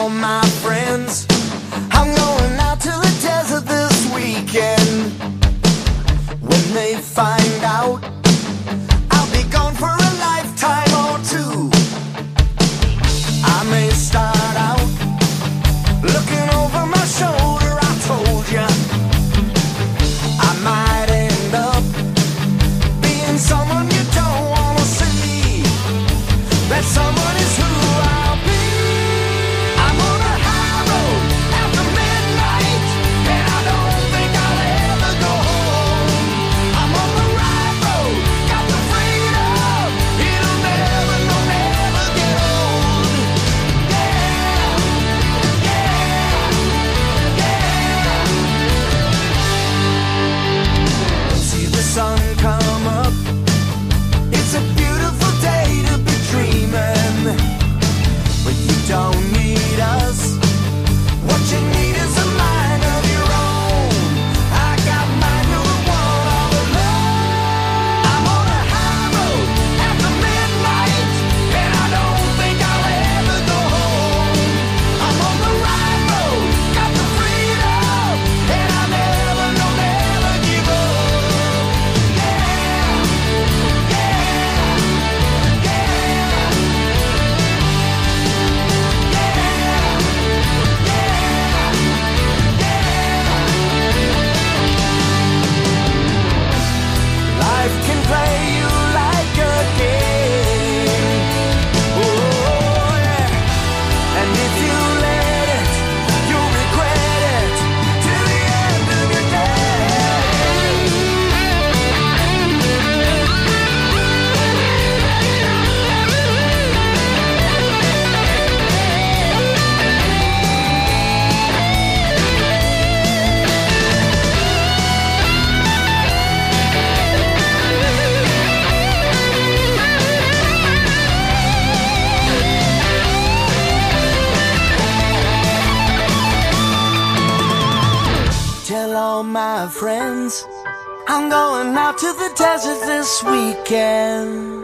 all my friends. I'm going out to the desert this weekend. When they find out. My friends. I'm going out to the desert this weekend.